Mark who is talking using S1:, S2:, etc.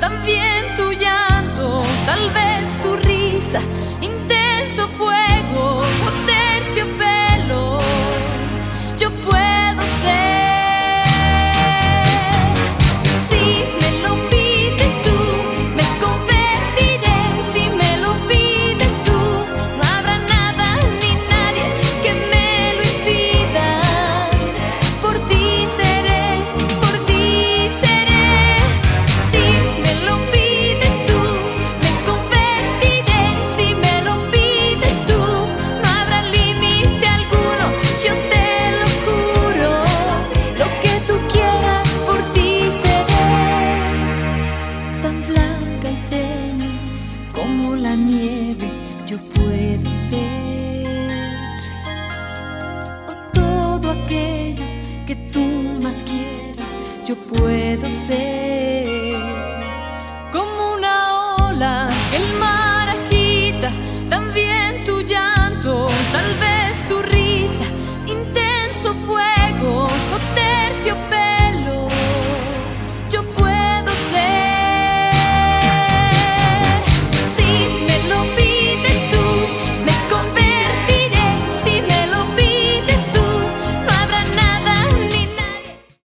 S1: también tu llanto, tal vez tu risa, intenso fuego o terciopelo. o todo aquello que tú más quieras yo puedo ser. Como una ola que el mar agita también tú